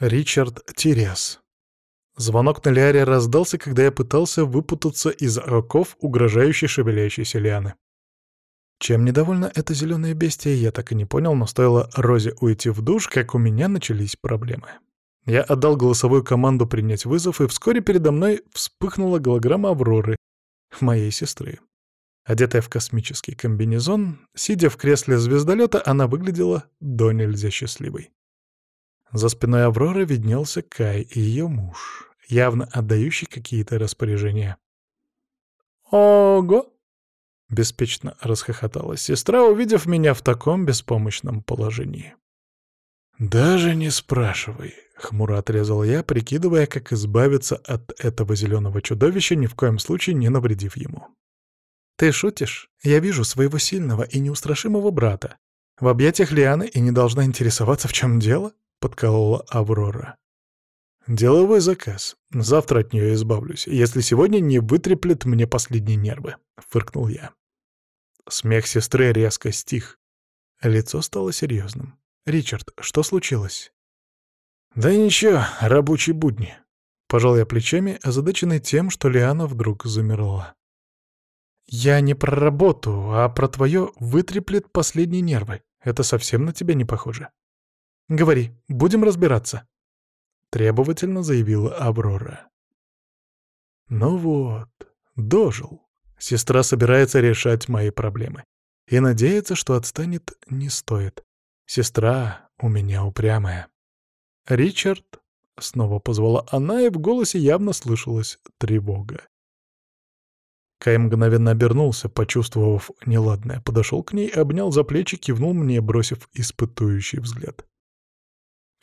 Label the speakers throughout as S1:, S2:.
S1: Ричард Тирес. Звонок на Лиаре раздался, когда я пытался выпутаться из оков угрожающей шевелящейся лианы. Чем недовольна эта зеленая бестия, я так и не понял, но стоило Розе уйти в душ, как у меня начались проблемы. Я отдал голосовую команду принять вызов, и вскоре передо мной вспыхнула голограмма Авроры, моей сестры. Одетая в космический комбинезон, сидя в кресле звездолета, она выглядела до нельзя счастливой. За спиной Авроры виднелся Кай и ее муж, явно отдающий какие-то распоряжения. «Ого!» — беспечно расхохоталась сестра, увидев меня в таком беспомощном положении. «Даже не спрашивай», — хмуро отрезал я, прикидывая, как избавиться от этого зеленого чудовища, ни в коем случае не навредив ему. «Ты шутишь? Я вижу своего сильного и неустрашимого брата. В объятиях Лианы и не должна интересоваться, в чем дело?» — подколола Аврора. «Деловой заказ. Завтра от нее избавлюсь, если сегодня не вытреплет мне последние нервы», — фыркнул я. Смех сестры резко стих. Лицо стало серьезным. «Ричард, что случилось?» «Да ничего, рабочие будни». Пожал я плечами, озадаченный тем, что Лиана вдруг замерла. «Я не про работу, а про твое вытреплет последние нервы. Это совсем на тебя не похоже. Говори, будем разбираться», — требовательно заявила Аврора. «Ну вот, дожил. Сестра собирается решать мои проблемы. И надеяться, что отстанет, не стоит. Сестра у меня упрямая. «Ричард?» — снова позвала она, и в голосе явно слышалась тревога. Кай мгновенно обернулся, почувствовав неладное, подошел к ней, обнял за плечи, кивнул мне, бросив испытующий взгляд.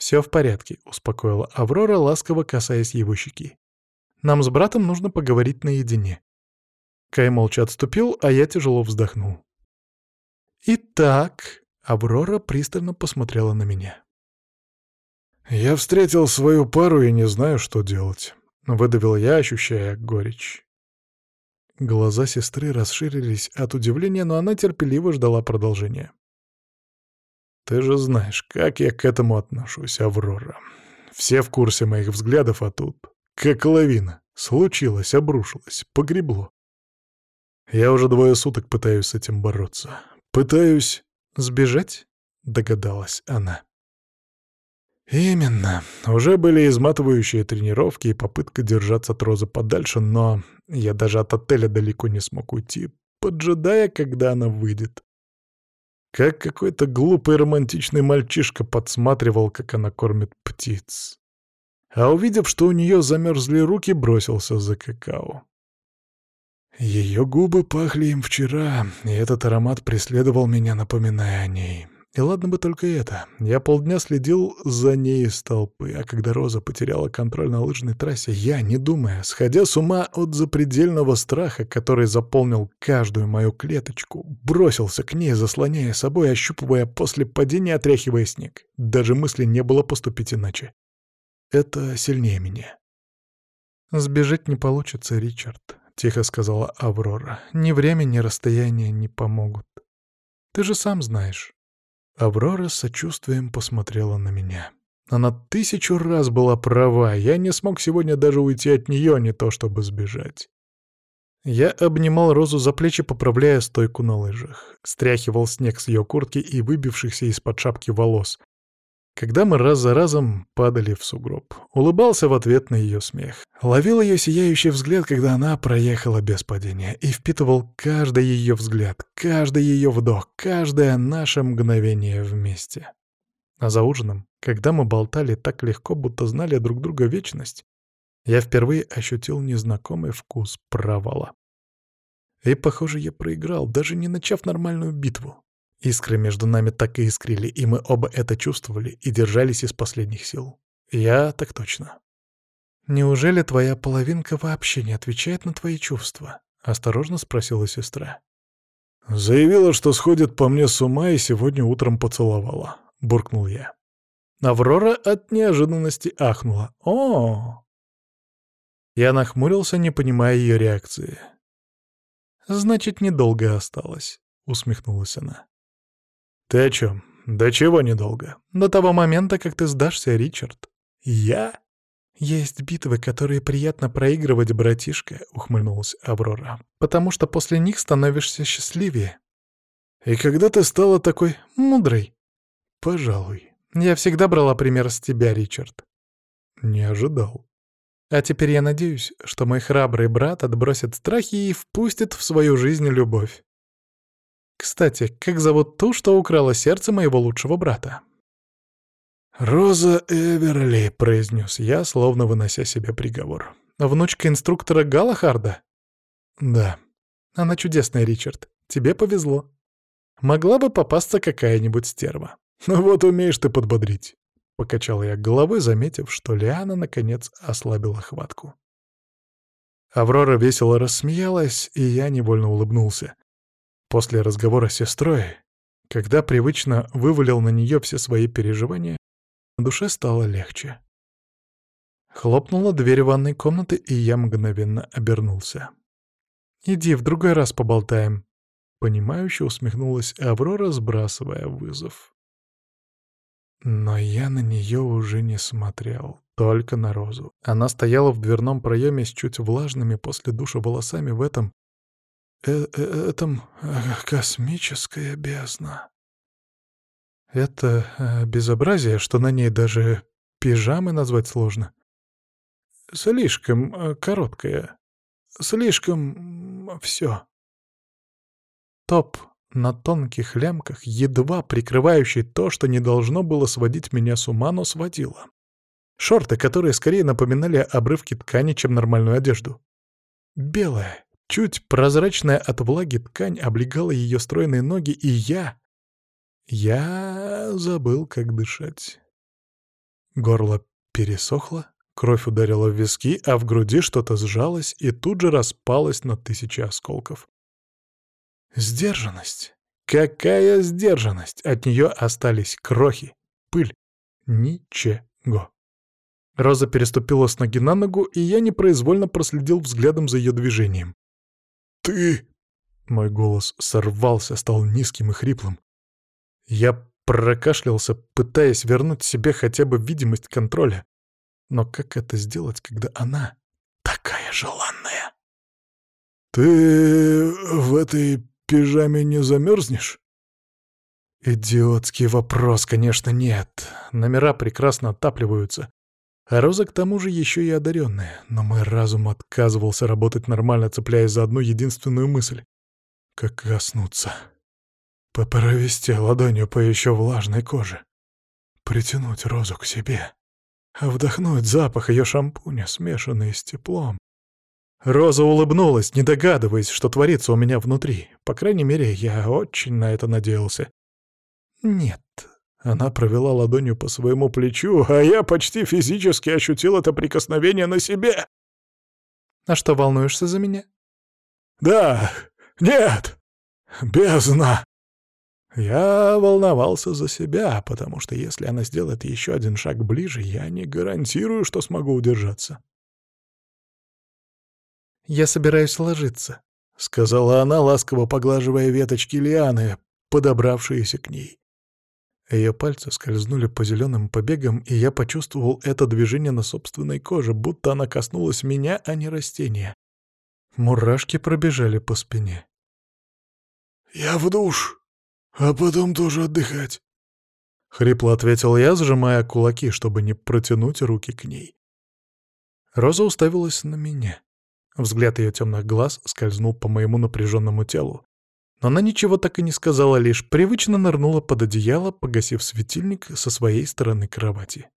S1: «Все в порядке», — успокоила Аврора, ласково касаясь его щеки. «Нам с братом нужно поговорить наедине». Кай молча отступил, а я тяжело вздохнул. «Итак», Аврора пристально посмотрела на меня. «Я встретил свою пару и не знаю, что делать», — выдавил я, ощущая горечь. Глаза сестры расширились от удивления, но она терпеливо ждала продолжения. «Ты же знаешь, как я к этому отношусь, Аврора. Все в курсе моих взглядов, а тут, как лавина, случилось, обрушилось, погребло. Я уже двое суток пытаюсь с этим бороться. Пытаюсь «Сбежать?» — догадалась она. Именно. Уже были изматывающие тренировки и попытка держаться от Розы подальше, но я даже от отеля далеко не смог уйти, поджидая, когда она выйдет. Как какой-то глупый романтичный мальчишка подсматривал, как она кормит птиц. А увидев, что у нее замерзли руки, бросился за какао. Ее губы пахли им вчера, и этот аромат преследовал меня, напоминая о ней. И ладно бы только это. Я полдня следил за ней из толпы, а когда Роза потеряла контроль на лыжной трассе, я, не думая, сходя с ума от запредельного страха, который заполнил каждую мою клеточку, бросился к ней, заслоняя собой, ощупывая после падения, отряхивая снег. Даже мысли не было поступить иначе. Это сильнее меня. «Сбежать не получится, Ричард», — тихо сказала Аврора. «Ни время, ни расстояние не помогут. Ты же сам знаешь». Аврора с сочувствием посмотрела на меня. Она тысячу раз была права, я не смог сегодня даже уйти от нее, не то чтобы сбежать. Я обнимал Розу за плечи, поправляя стойку на лыжах. Стряхивал снег с ее куртки и выбившихся из-под шапки волос, когда мы раз за разом падали в сугроб. Улыбался в ответ на ее смех. Ловил ее сияющий взгляд, когда она проехала без падения, и впитывал каждый ее взгляд, каждый ее вдох, каждое наше мгновение вместе. А за ужином, когда мы болтали так легко, будто знали друг друга вечность, я впервые ощутил незнакомый вкус провала. И, похоже, я проиграл, даже не начав нормальную битву. Искры между нами так и искрили, и мы оба это чувствовали и держались из последних сил. Я так точно. «Неужели твоя половинка вообще не отвечает на твои чувства?» — осторожно спросила сестра. «Заявила, что сходит по мне с ума и сегодня утром поцеловала», — буркнул я. Аврора от неожиданности ахнула. «О!» Я нахмурился, не понимая ее реакции. «Значит, недолго осталось», — усмехнулась она. «Ты о чем? До чего недолго? До того момента, как ты сдашься, Ричард. «Я?» «Есть битвы, которые приятно проигрывать, братишка», — ухмыльнулась Аврора. «Потому что после них становишься счастливее». «И когда ты стала такой мудрой?» «Пожалуй. Я всегда брала пример с тебя, Ричард». «Не ожидал». «А теперь я надеюсь, что мой храбрый брат отбросит страхи и впустит в свою жизнь любовь. Кстати, как зовут ту, что украла сердце моего лучшего брата?» «Роза Эверли», — произнес я, словно вынося себе приговор. «Внучка инструктора Галахарда?» «Да. Она чудесная, Ричард. Тебе повезло. Могла бы попасться какая-нибудь стерва. Ну вот умеешь ты подбодрить». Покачал я головой, заметив, что Лиана, наконец, ослабила хватку. Аврора весело рассмеялась, и я невольно улыбнулся. После разговора с сестрой, когда привычно вывалил на нее все свои переживания, на душе стало легче. Хлопнула дверь ванной комнаты, и я мгновенно обернулся. «Иди, в другой раз поболтаем», — понимающе усмехнулась Аврора, сбрасывая вызов. Но я на нее уже не смотрел, только на Розу. Она стояла в дверном проеме с чуть влажными после душа волосами в этом... Э -э этом... Э космическая бездна. Это э, безобразие, что на ней даже пижамы назвать сложно. Слишком э, короткая. Слишком... все. Топ на тонких лямках, едва прикрывающий то, что не должно было сводить меня с ума, но сводило. Шорты, которые скорее напоминали обрывки ткани, чем нормальную одежду. Белая, чуть прозрачная от влаги ткань облегала ее стройные ноги, и я, я забыл, как дышать. Горло пересохло, кровь ударила в виски, а в груди что-то сжалось и тут же распалось на тысячи осколков. Сдержанность. Какая сдержанность? От нее остались крохи, пыль, ничего. Роза переступила с ноги на ногу, и я непроизвольно проследил взглядом за ее движением. «Ты...» Мой голос сорвался, стал низким и хриплым. Я прокашлялся, пытаясь вернуть себе хотя бы видимость контроля. Но как это сделать, когда она такая желанная? «Ты в этой пижаме не замерзнешь?» Идиотский вопрос, конечно, нет. Номера прекрасно отапливаются. А Роза к тому же еще и одаренная. Но мой разум отказывался работать нормально, цепляясь за одну единственную мысль. Как коснуться. Попровести ладонью по еще влажной коже. Притянуть розу к себе. Вдохнуть запах ее шампуня, смешанный с теплом. Роза улыбнулась, не догадываясь, что творится у меня внутри. По крайней мере, я очень на это надеялся. Нет. Она провела ладонью по своему плечу, а я почти физически ощутил это прикосновение на себе. А что, волнуешься за меня? Да, нет, бездна. Я волновался за себя, потому что если она сделает еще один шаг ближе, я не гарантирую, что смогу удержаться. «Я собираюсь ложиться», — сказала она, ласково поглаживая веточки лианы, подобравшиеся к ней. Ее пальцы скользнули по зеленым побегам, и я почувствовал это движение на собственной коже, будто она коснулась меня, а не растения. Мурашки пробежали по спине. «Я в душ!» «А потом тоже отдыхать», — хрипло ответил я, сжимая кулаки, чтобы не протянуть руки к ней. Роза уставилась на меня. Взгляд ее темных глаз скользнул по моему напряженному телу. Но она ничего так и не сказала, лишь привычно нырнула под одеяло, погасив светильник со своей стороны кровати.